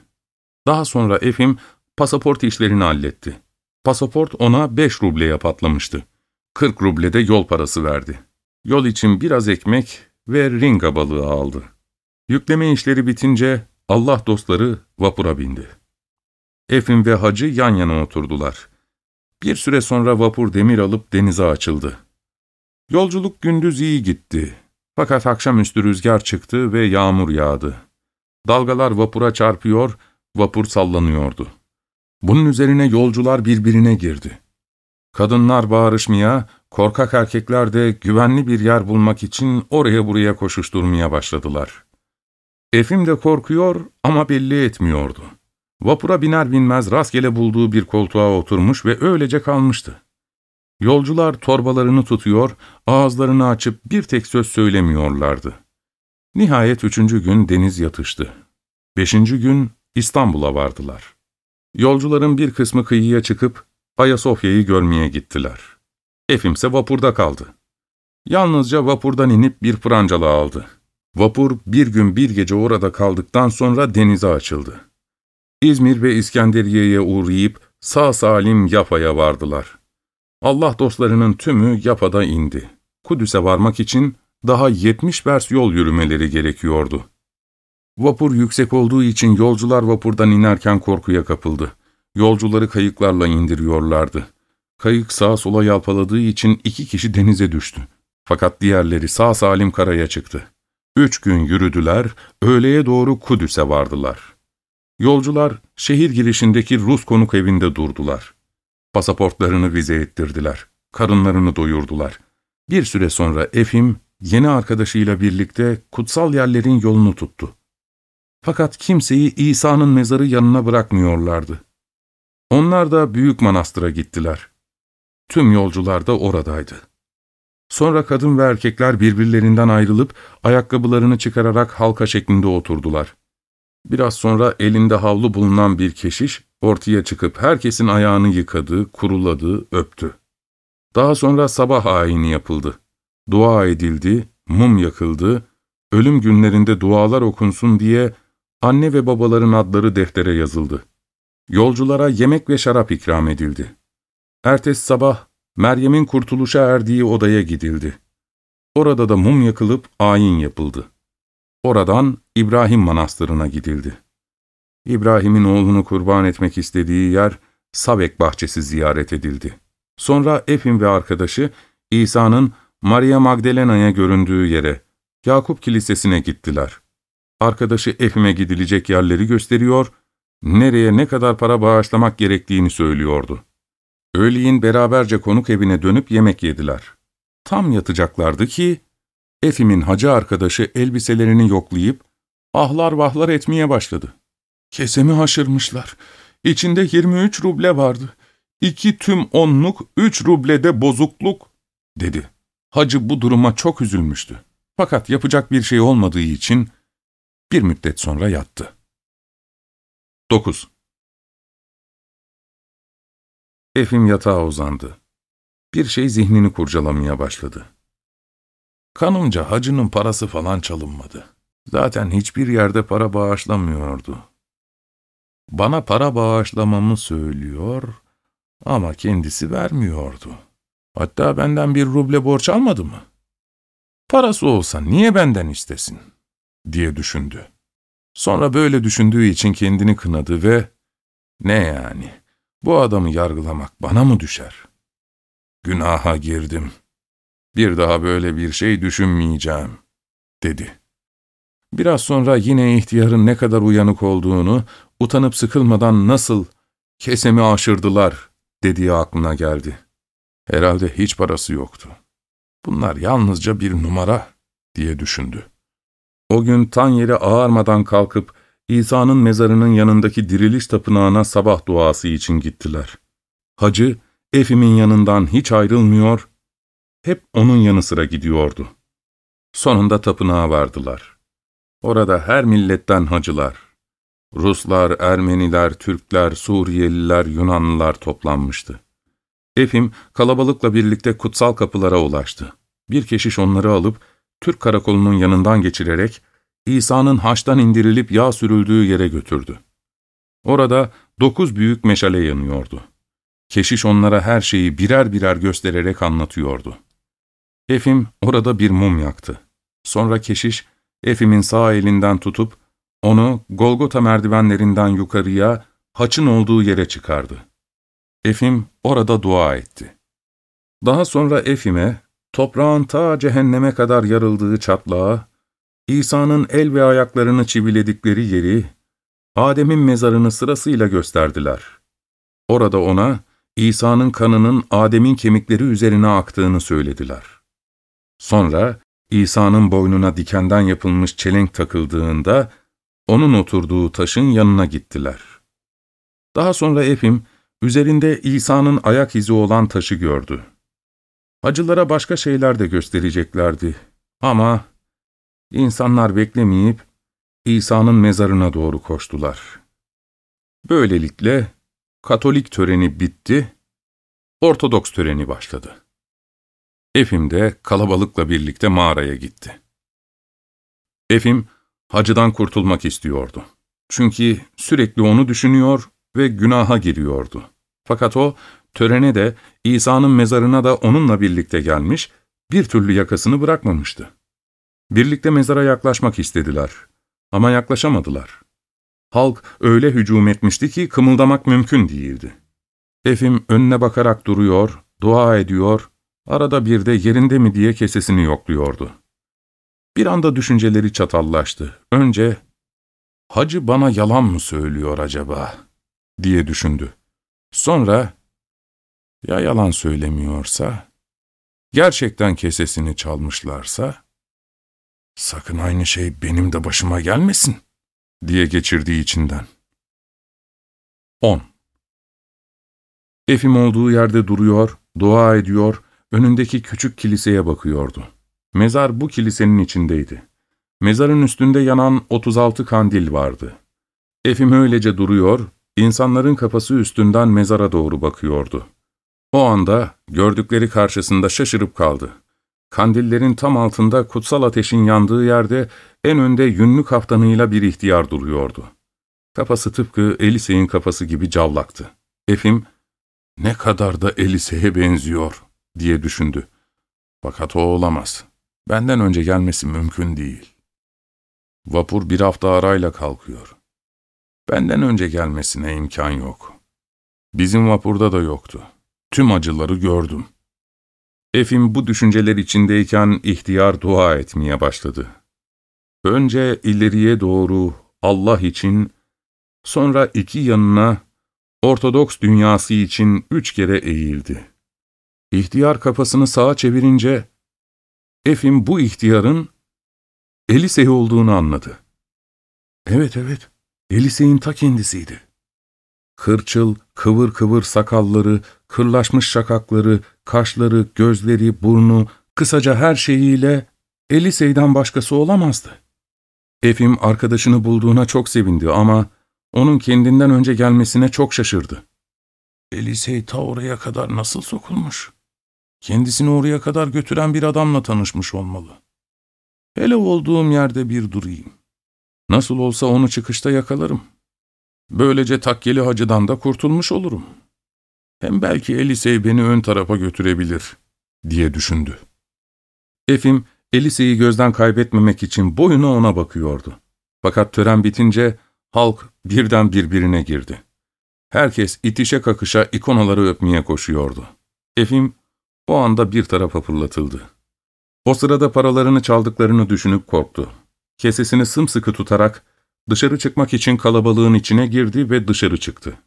Daha sonra Efim pasaport işlerini halletti. Pasaport ona beş rubleye patlamıştı. Kırk ruble de yol parası verdi. Yol için biraz ekmek ve ringa balığı aldı. Yükleme işleri bitince Allah dostları vapura bindi. Efim ve hacı yan yana oturdular. Bir süre sonra vapur demir alıp denize açıldı. Yolculuk gündüz iyi gitti. Fakat akşamüstü rüzgar çıktı ve yağmur yağdı. Dalgalar vapura çarpıyor, vapur sallanıyordu. Bunun üzerine yolcular birbirine girdi. Kadınlar bağırışmaya, korkak erkekler de güvenli bir yer bulmak için oraya buraya koşuşturmaya başladılar. Efim de korkuyor ama belli etmiyordu. Vapura biner binmez rastgele bulduğu bir koltuğa oturmuş ve öylece kalmıştı. Yolcular torbalarını tutuyor, ağızlarını açıp bir tek söz söylemiyorlardı. Nihayet üçüncü gün deniz yatıştı. Beşinci gün İstanbul'a vardılar. Yolcuların bir kısmı kıyıya çıkıp Ayasofya'yı görmeye gittiler. Efim ise vapurda kaldı. Yalnızca vapurdan inip bir francalı aldı. Vapur bir gün bir gece orada kaldıktan sonra denize açıldı. İzmir ve İskenderiye'ye uğrayıp sağ salim Yafa'ya vardılar. Allah dostlarının tümü Yafa'da indi. Kudüs'e varmak için daha 70 vers yol yürümeleri gerekiyordu. Vapur yüksek olduğu için yolcular vapurdan inerken korkuya kapıldı. Yolcuları kayıklarla indiriyorlardı. Kayık sağa sola yalpaladığı için iki kişi denize düştü. Fakat diğerleri sağ salim karaya çıktı. Üç gün yürüdüler, öğleye doğru Kudüs'e vardılar. Yolcular şehir girişindeki Rus konuk evinde durdular. Pasaportlarını vize ettirdiler. Karınlarını doyurdular. Bir süre sonra Efim, yeni arkadaşıyla birlikte kutsal yerlerin yolunu tuttu. Fakat kimseyi İsa'nın mezarı yanına bırakmıyorlardı. Onlar da büyük manastıra gittiler. Tüm yolcular da oradaydı. Sonra kadın ve erkekler birbirlerinden ayrılıp ayakkabılarını çıkararak halka şeklinde oturdular. Biraz sonra elinde havlu bulunan bir keşiş ortaya çıkıp herkesin ayağını yıkadı, kuruladı, öptü. Daha sonra sabah ayini yapıldı. Dua edildi, mum yakıldı, ölüm günlerinde dualar okunsun diye anne ve babaların adları deftere yazıldı. Yolculara yemek ve şarap ikram edildi. Ertesi sabah Meryem'in kurtuluşa erdiği odaya gidildi. Orada da mum yakılıp ayin yapıldı. Oradan İbrahim Manastırı'na gidildi. İbrahim'in oğlunu kurban etmek istediği yer Savek bahçesi ziyaret edildi. Sonra Efim ve arkadaşı İsa'nın Maria Magdalena'ya göründüğü yere, Yakup Kilisesi'ne gittiler. Arkadaşı Efim'e gidilecek yerleri gösteriyor, nereye ne kadar para bağışlamak gerektiğini söylüyordu. Öğleyin beraberce konuk evine dönüp yemek yediler. Tam yatacaklardı ki, Efim'in hacı arkadaşı elbiselerini yoklayıp, ahlar vahlar etmeye başladı. Kesemi haşırmışlar. İçinde 23 ruble vardı. İki tüm onluk, üç rublede bozukluk, dedi. Hacı bu duruma çok üzülmüştü. Fakat yapacak bir şey olmadığı için bir müddet sonra yattı. 9. Efim yatağa uzandı. Bir şey zihnini kurcalamaya başladı. Kanımca hacının parası falan çalınmadı. Zaten hiçbir yerde para bağışlamıyordu. Bana para bağışlamamı söylüyor ama kendisi vermiyordu. Hatta benden bir ruble borç almadı mı? Parası olsa niye benden istesin? diye düşündü. Sonra böyle düşündüğü için kendini kınadı ve ne yani bu adamı yargılamak bana mı düşer? Günaha girdim. Bir daha böyle bir şey düşünmeyeceğim, dedi. Biraz sonra yine ihtiyarın ne kadar uyanık olduğunu, utanıp sıkılmadan nasıl kesemi aşırdılar dediği aklına geldi. Herhalde hiç parası yoktu. Bunlar yalnızca bir numara diye düşündü. O gün tan yeri ağarmadan kalkıp İsa'nın mezarının yanındaki diriliş tapınağına sabah duası için gittiler. Hacı, Efim'in yanından hiç ayrılmıyor, hep onun yanı sıra gidiyordu. Sonunda tapınağa vardılar. Orada her milletten hacılar, Ruslar, Ermeniler, Türkler, Suriyeliler, Yunanlılar toplanmıştı. Efim kalabalıkla birlikte kutsal kapılara ulaştı. Bir keşiş onları alıp Türk karakolunun yanından geçirerek İsa'nın haçtan indirilip yağ sürüldüğü yere götürdü. Orada dokuz büyük meşale yanıyordu. Keşiş onlara her şeyi birer birer göstererek anlatıyordu. Efim orada bir mum yaktı. Sonra keşiş, Efim'in sağ elinden tutup, onu Golgota merdivenlerinden yukarıya, haçın olduğu yere çıkardı. Efim orada dua etti. Daha sonra Efim'e, toprağın ta cehenneme kadar yarıldığı çatlağa, İsa'nın el ve ayaklarını çiviledikleri yeri, Adem'in mezarını sırasıyla gösterdiler. Orada ona, İsa'nın kanının Adem'in kemikleri üzerine aktığını söylediler. Sonra, İsa'nın boynuna dikenden yapılmış çelenk takıldığında, onun oturduğu taşın yanına gittiler. Daha sonra Efim, üzerinde İsa'nın ayak izi olan taşı gördü. Hacılara başka şeyler de göstereceklerdi. Ama insanlar beklemeyip İsa'nın mezarına doğru koştular. Böylelikle Katolik töreni bitti, Ortodoks töreni başladı. Efim de kalabalıkla birlikte mağaraya gitti. Efim, hacıdan kurtulmak istiyordu. Çünkü sürekli onu düşünüyor ve günaha giriyordu. Fakat o, törene de, İsa'nın mezarına da onunla birlikte gelmiş, bir türlü yakasını bırakmamıştı. Birlikte mezara yaklaşmak istediler. Ama yaklaşamadılar. Halk öyle hücum etmişti ki kımıldamak mümkün değildi. Efim önüne bakarak duruyor, dua ediyor, arada bir de yerinde mi diye kesesini yokluyordu. Bir anda düşünceleri çatallaştı. Önce, ''Hacı bana yalan mı söylüyor acaba?'' diye düşündü. Sonra, ''Ya yalan söylemiyorsa, gerçekten kesesini çalmışlarsa, sakın aynı şey benim de başıma gelmesin.'' diye geçirdiği içinden. 10. Efim olduğu yerde duruyor, dua ediyor, önündeki küçük kiliseye bakıyordu. Mezar bu kilisenin içindeydi. Mezarın üstünde yanan 36 kandil vardı. Efim öylece duruyor, insanların kafası üstünden mezara doğru bakıyordu. O anda gördükleri karşısında şaşırıp kaldı. Kandillerin tam altında kutsal ateşin yandığı yerde en önde yünlü kaftanıyla bir ihtiyar duruyordu. Kafası tıpkı Elise'in kafası gibi cavlaktı. Efim, ne kadar da Elise'ye benziyor diye düşündü. Fakat o olamaz. Benden önce gelmesi mümkün değil. Vapur bir hafta arayla kalkıyor. Benden önce gelmesine imkan yok. Bizim vapurda da yoktu. Tüm acıları gördüm. Efim bu düşünceler içindeyken ihtiyar dua etmeye başladı. Önce ileriye doğru Allah için, sonra iki yanına Ortodoks dünyası için üç kere eğildi. İhtiyar kafasını sağa çevirince, Efim bu ihtiyarın Elisey olduğunu anladı. Evet evet, Elisey'in ta kendisiydi. Kırçıl, kıvır kıvır sakalları, kırlaşmış şakakları, kaşları, gözleri, burnu, kısaca her şeyiyle Elisey'den başkası olamazdı. Efim arkadaşını bulduğuna çok sevindi ama onun kendinden önce gelmesine çok şaşırdı. Elisey ta oraya kadar nasıl sokulmuş? Kendisini oraya kadar götüren bir adamla tanışmış olmalı. Hele olduğum yerde bir durayım. Nasıl olsa onu çıkışta yakalarım. Böylece takkeli hacıdan da kurtulmuş olurum. Hem belki Elisey beni ön tarafa götürebilir, diye düşündü. Efim, Elise'yi gözden kaybetmemek için boyuna ona bakıyordu. Fakat tören bitince halk birden birbirine girdi. Herkes itişe kakışa ikonaları öpmeye koşuyordu. Efim o anda bir tarafa fırlatıldı. O sırada paralarını çaldıklarını düşünüp korktu. Kesesini sımsıkı tutarak dışarı çıkmak için kalabalığın içine girdi ve dışarı çıktı.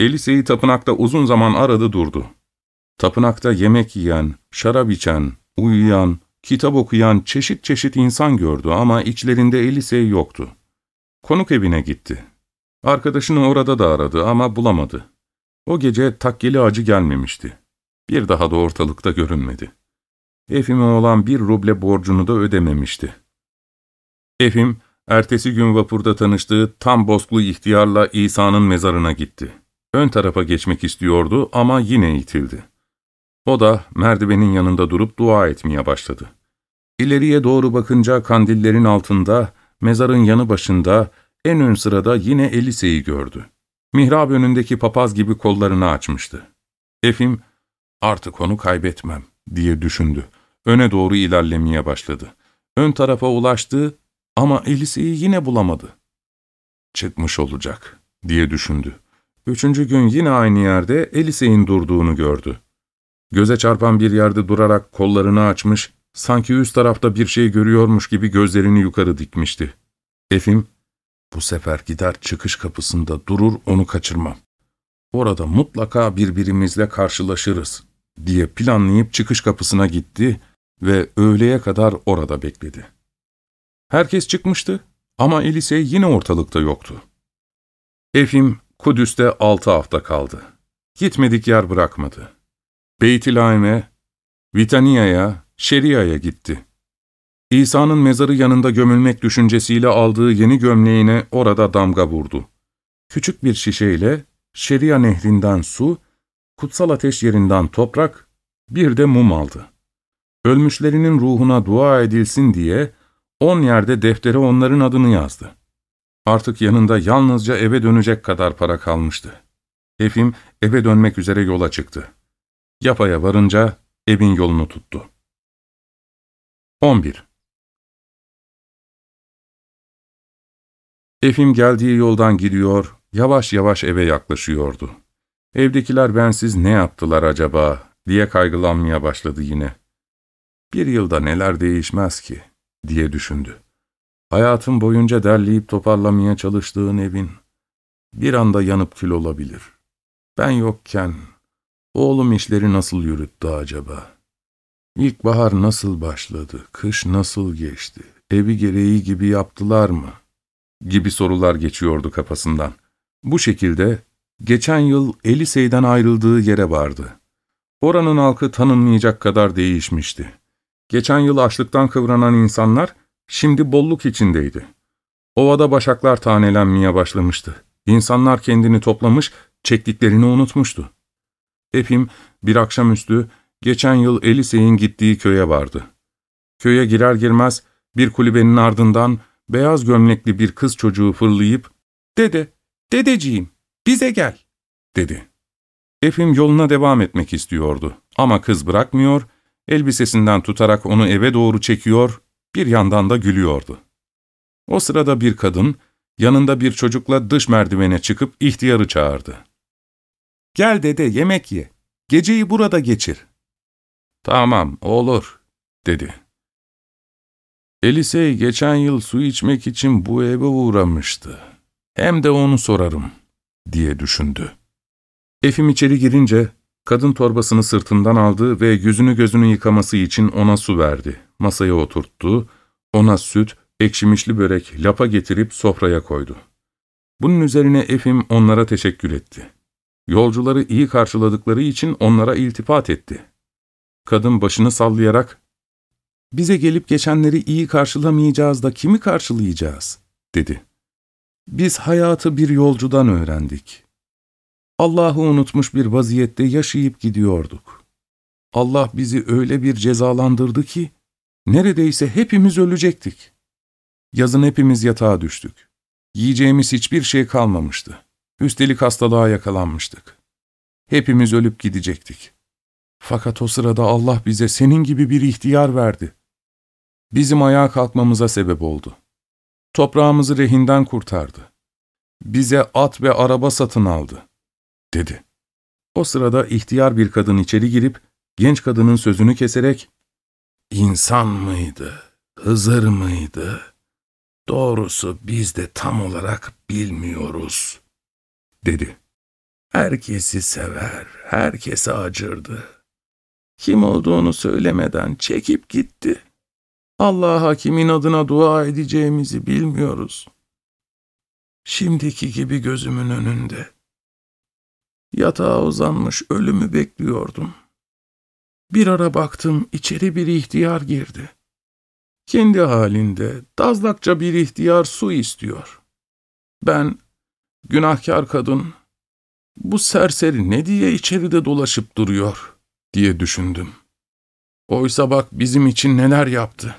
Elise'yi tapınakta uzun zaman aradı durdu. Tapınakta yemek yiyen, şarap içen, uyuyan, kitap okuyan çeşit çeşit insan gördü ama içlerinde Elisey yoktu. Konuk evine gitti. Arkadaşını orada da aradı ama bulamadı. O gece takkeli acı gelmemişti. Bir daha da ortalıkta görünmedi. Efim'e olan bir ruble borcunu da ödememişti. Efim, ertesi gün vapurda tanıştığı tam bozklu ihtiyarla İsa'nın mezarına gitti. Ön tarafa geçmek istiyordu ama yine itildi. O da merdivenin yanında durup dua etmeye başladı. İleriye doğru bakınca kandillerin altında, mezarın yanı başında, en ön sırada yine Elise'yi gördü. Mihrab önündeki papaz gibi kollarını açmıştı. Efim, artık onu kaybetmem diye düşündü. Öne doğru ilerlemeye başladı. Ön tarafa ulaştı ama Elise'yi yine bulamadı. Çıkmış olacak diye düşündü. Üçüncü gün yine aynı yerde Elise'in durduğunu gördü. Göze çarpan bir yerde durarak kollarını açmış, sanki üst tarafta bir şey görüyormuş gibi gözlerini yukarı dikmişti. Efim, bu sefer gider çıkış kapısında durur onu kaçırmam. Orada mutlaka birbirimizle karşılaşırız diye planlayıp çıkış kapısına gitti ve öğleye kadar orada bekledi. Herkes çıkmıştı ama Elisey yine ortalıkta yoktu. Efim Kudüs'te altı hafta kaldı. Gitmedik yer bırakmadı. Beytilahim'e, Vitania'ya, Şeria'ya gitti. İsa'nın mezarı yanında gömülmek düşüncesiyle aldığı yeni gömleğine orada damga vurdu. Küçük bir şişeyle Şeria nehrinden su, kutsal ateş yerinden toprak, bir de mum aldı. Ölmüşlerinin ruhuna dua edilsin diye on yerde deftere onların adını yazdı. Artık yanında yalnızca eve dönecek kadar para kalmıştı. Efim eve dönmek üzere yola çıktı. Yapaya varınca evin yolunu tuttu. 11. Efim geldiği yoldan gidiyor, yavaş yavaş eve yaklaşıyordu. Evdekiler bensiz ne yaptılar acaba diye kaygılanmaya başladı yine. Bir yılda neler değişmez ki diye düşündü. Hayatın boyunca derleyip toparlamaya çalıştığın evin bir anda yanıp kül olabilir. Ben yokken oğlum işleri nasıl yürüttü acaba? İlkbahar nasıl başladı, kış nasıl geçti, evi gereği gibi yaptılar mı? Gibi sorular geçiyordu kafasından. Bu şekilde geçen yıl Elisey'den ayrıldığı yere vardı. Oranın halkı tanınmayacak kadar değişmişti. Geçen yıl açlıktan kıvranan insanlar şimdi bolluk içindeydi. Ovada başaklar tanelenmeye başlamıştı. İnsanlar kendini toplamış, çektiklerini unutmuştu. Efim bir akşamüstü geçen yıl Elisey'in gittiği köye vardı. Köye girer girmez bir kulübenin ardından beyaz gömlekli bir kız çocuğu fırlayıp ''Dede, dedeciğim, bize gel.'' dedi. Efim yoluna devam etmek istiyordu ama kız bırakmıyor, elbisesinden tutarak onu eve doğru çekiyor, bir yandan da gülüyordu. O sırada bir kadın, yanında bir çocukla dış merdivene çıkıp ihtiyarı çağırdı. ''Gel dede, yemek ye. Geceyi burada geçir.'' ''Tamam, olur.'' dedi. Elisey geçen yıl su içmek için bu eve uğramıştı. Hem de onu sorarım, diye düşündü. Efim içeri girince, kadın torbasını sırtından aldı ve yüzünü gözünü yıkaması için ona su verdi. Masaya oturttu, ona süt, ekşimişli börek, lapa getirip sofraya koydu. Bunun üzerine Efim onlara teşekkür etti. Yolcuları iyi karşıladıkları için onlara iltifat etti. Kadın başını sallayarak, ''Bize gelip geçenleri iyi karşılamayacağız da kimi karşılayacağız?'' dedi. ''Biz hayatı bir yolcudan öğrendik. Allah'ı unutmuş bir vaziyette yaşayıp gidiyorduk. Allah bizi öyle bir cezalandırdı ki, Neredeyse hepimiz ölecektik. Yazın hepimiz yatağa düştük. Yiyeceğimiz hiçbir şey kalmamıştı. Üstelik hastalığa yakalanmıştık. Hepimiz ölüp gidecektik. Fakat o sırada Allah bize senin gibi bir ihtiyar verdi. Bizim ayağa kalkmamıza sebep oldu. Toprağımızı rehinden kurtardı. Bize at ve araba satın aldı, dedi. O sırada ihtiyar bir kadın içeri girip, genç kadının sözünü keserek, ''İnsan mıydı, Hızır mıydı? Doğrusu biz de tam olarak bilmiyoruz.'' dedi. Herkesi sever, herkese acırdı. Kim olduğunu söylemeden çekip gitti. Allah'a kimin adına dua edeceğimizi bilmiyoruz. Şimdiki gibi gözümün önünde. Yatağa uzanmış ölümü bekliyordum. Bir ara baktım içeri bir ihtiyar girdi. Kendi halinde dazlakça bir ihtiyar su istiyor. Ben, günahkar kadın, bu serseri ne diye içeride dolaşıp duruyor diye düşündüm. Oysa bak bizim için neler yaptı.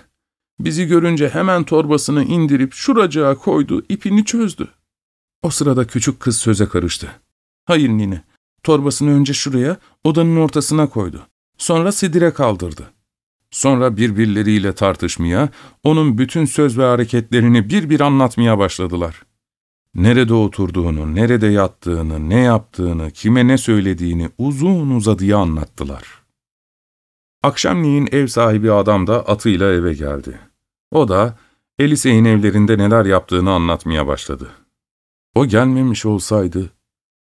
Bizi görünce hemen torbasını indirip şuracığa koydu, ipini çözdü. O sırada küçük kız söze karıştı. Hayır nine, torbasını önce şuraya, odanın ortasına koydu. Sonra sidire kaldırdı. Sonra birbirleriyle tartışmaya, onun bütün söz ve hareketlerini bir bir anlatmaya başladılar. Nerede oturduğunu, nerede yattığını, ne yaptığını, kime ne söylediğini uzun uzadıya anlattılar. Akşamleyin ev sahibi adam da atıyla eve geldi. O da Elise'nin evlerinde neler yaptığını anlatmaya başladı. O gelmemiş olsaydı,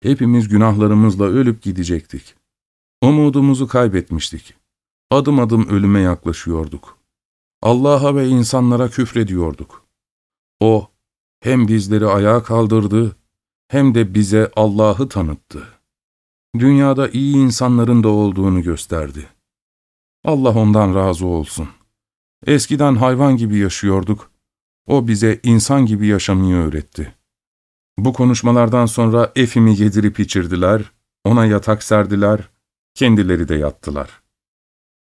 hepimiz günahlarımızla ölüp gidecektik. Umudumuzu kaybetmiştik. Adım adım ölüme yaklaşıyorduk. Allah'a ve insanlara küfrediyorduk. O, hem bizleri ayağa kaldırdı, hem de bize Allah'ı tanıttı. Dünyada iyi insanların da olduğunu gösterdi. Allah ondan razı olsun. Eskiden hayvan gibi yaşıyorduk, o bize insan gibi yaşamayı öğretti. Bu konuşmalardan sonra Efim'i yedirip içirdiler, ona yatak serdiler, kendileri de yattılar.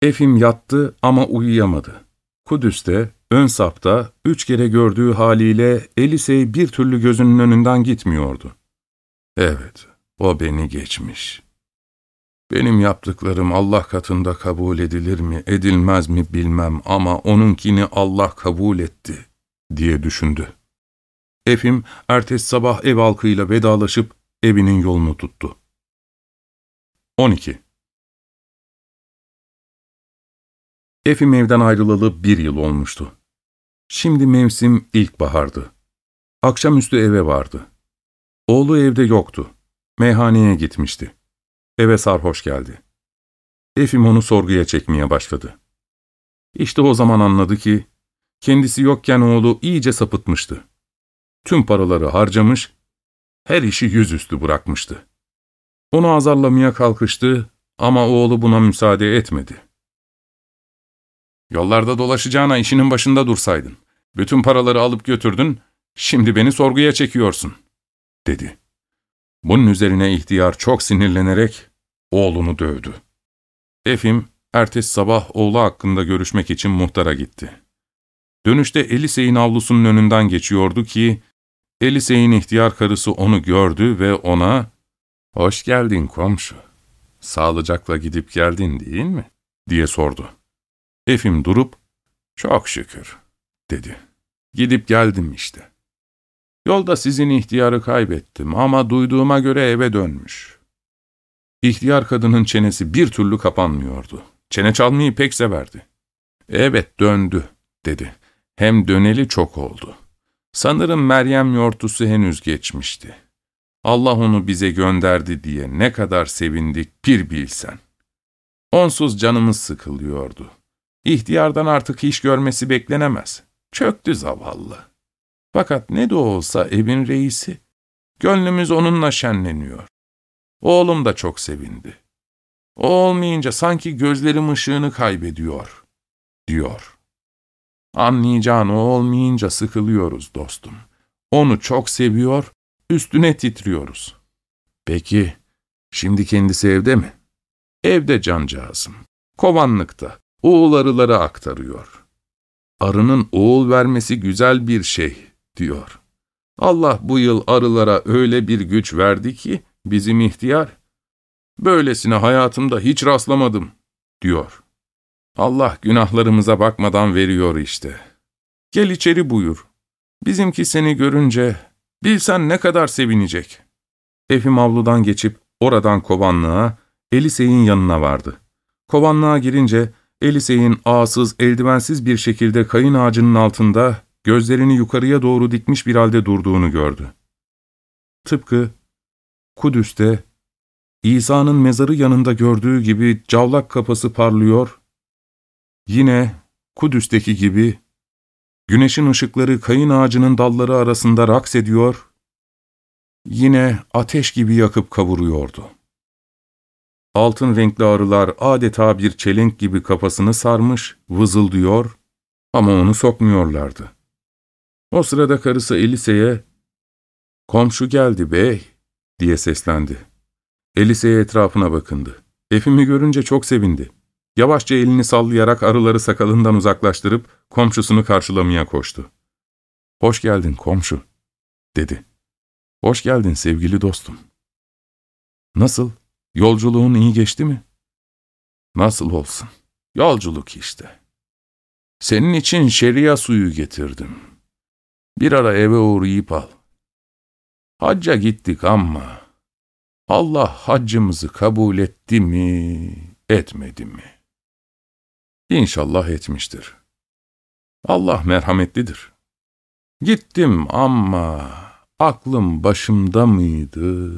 Efim yattı ama uyuyamadı. Kudüs'te, ön sapta, üç kere gördüğü haliyle Elisey bir türlü gözünün önünden gitmiyordu. Evet, o beni geçmiş. Benim yaptıklarım Allah katında kabul edilir mi, edilmez mi bilmem ama onunkini Allah kabul etti, diye düşündü. Efim, ertesi sabah ev halkıyla vedalaşıp evinin yolunu tuttu. 12. Efim evden ayrılalı bir yıl olmuştu. Şimdi mevsim ilkbahardı. Akşamüstü eve vardı. Oğlu evde yoktu. Meyhaneye gitmişti. Eve sarhoş geldi. Efim onu sorguya çekmeye başladı. İşte o zaman anladı ki, kendisi yokken oğlu iyice sapıtmıştı. Tüm paraları harcamış, her işi yüzüstü bırakmıştı. Onu azarlamaya kalkıştı ama oğlu buna müsaade etmedi. Yollarda dolaşacağına işinin başında dursaydın. Bütün paraları alıp götürdün, şimdi beni sorguya çekiyorsun, dedi. Bunun üzerine ihtiyar çok sinirlenerek oğlunu dövdü. Efim, ertesi sabah oğlu hakkında görüşmek için muhtara gitti. Dönüşte Elise'in avlusunun önünden geçiyordu ki, Elise'in ihtiyar karısı onu gördü ve ona, ''Hoş geldin komşu, sağlıcakla gidip geldin değil mi?'' diye sordu. Efim durup, ''Çok şükür.'' dedi. ''Gidip geldim işte. Yolda sizin ihtiyarı kaybettim ama duyduğuma göre eve dönmüş.'' İhtiyar kadının çenesi bir türlü kapanmıyordu. Çene çalmayı pek severdi. ''Evet döndü.'' dedi. ''Hem döneli çok oldu. Sanırım Meryem yortusu henüz geçmişti. Allah onu bize gönderdi diye ne kadar sevindik bir bilsen. Onsuz canımız sıkılıyordu.'' İhtiyardan artık iş görmesi beklenemez. Çöktü zavallı. Fakat ne de olsa evin reisi. Gönlümüz onunla şenleniyor. Oğlum da çok sevindi. O olmayınca sanki gözlerim ışığını kaybediyor, diyor. Anlayacağın o olmayınca sıkılıyoruz dostum. Onu çok seviyor, üstüne titriyoruz. Peki, şimdi kendisi evde mi? Evde cancağızım. Kovanlıkta oğul arıları aktarıyor. arının oğul vermesi güzel bir şey, diyor. Allah bu yıl arılara öyle bir güç verdi ki, bizim ihtiyar, böylesine hayatımda hiç rastlamadım, diyor. Allah günahlarımıza bakmadan veriyor işte. Gel içeri buyur. Bizimki seni görünce, bilsen ne kadar sevinecek. Efim avludan geçip oradan kovanlığa, Elisey'in yanına vardı. Kovanlığa girince, Elisey'in ağsız, eldivensiz bir şekilde kayın ağacının altında, gözlerini yukarıya doğru dikmiş bir halde durduğunu gördü. Tıpkı Kudüs'te, İsa'nın mezarı yanında gördüğü gibi cavlak kafası parlıyor, yine Kudüs'teki gibi, güneşin ışıkları kayın ağacının dalları arasında raks ediyor, yine ateş gibi yakıp kavuruyordu. Altın renkli arılar adeta bir çelenk gibi kafasını sarmış, vızıldıyor ama onu sokmuyorlardı. O sırada karısı Elise'ye, ''Komşu geldi bey'' diye seslendi. Elise'ye etrafına bakındı. Efimi görünce çok sevindi. Yavaşça elini sallayarak arıları sakalından uzaklaştırıp komşusunu karşılamaya koştu. ''Hoş geldin komşu'' dedi. ''Hoş geldin sevgili dostum.'' ''Nasıl?'' Yolculuğun iyi geçti mi? Nasıl olsun? Yolculuk işte. Senin için şeria suyu getirdim. Bir ara eve uğrayıp al. Hacca gittik ama Allah haccımızı kabul etti mi, etmedi mi? İnşallah etmiştir. Allah merhametlidir. Gittim ama aklım başımda mıydı,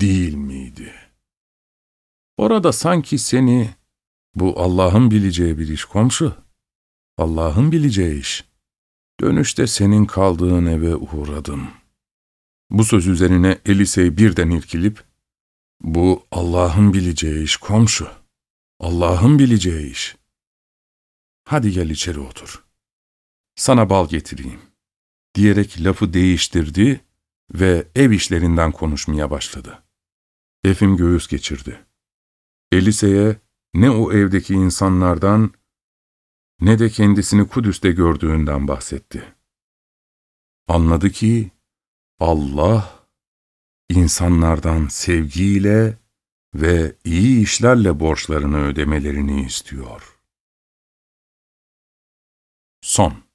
değil miydi?'' Orada sanki seni, bu Allah'ın bileceği bir iş komşu, Allah'ın bileceği iş. Dönüşte senin kaldığın eve uğradım. Bu söz üzerine Elisey birden irkilip, bu Allah'ın bileceği iş komşu, Allah'ın bileceği iş. Hadi gel içeri otur. Sana bal getireyim. Diyerek lafı değiştirdi ve ev işlerinden konuşmaya başladı. Efim göğüs geçirdi. Elise'ye ne o evdeki insanlardan ne de kendisini Kudüs'te gördüğünden bahsetti. Anladı ki Allah insanlardan sevgiyle ve iyi işlerle borçlarını ödemelerini istiyor. Son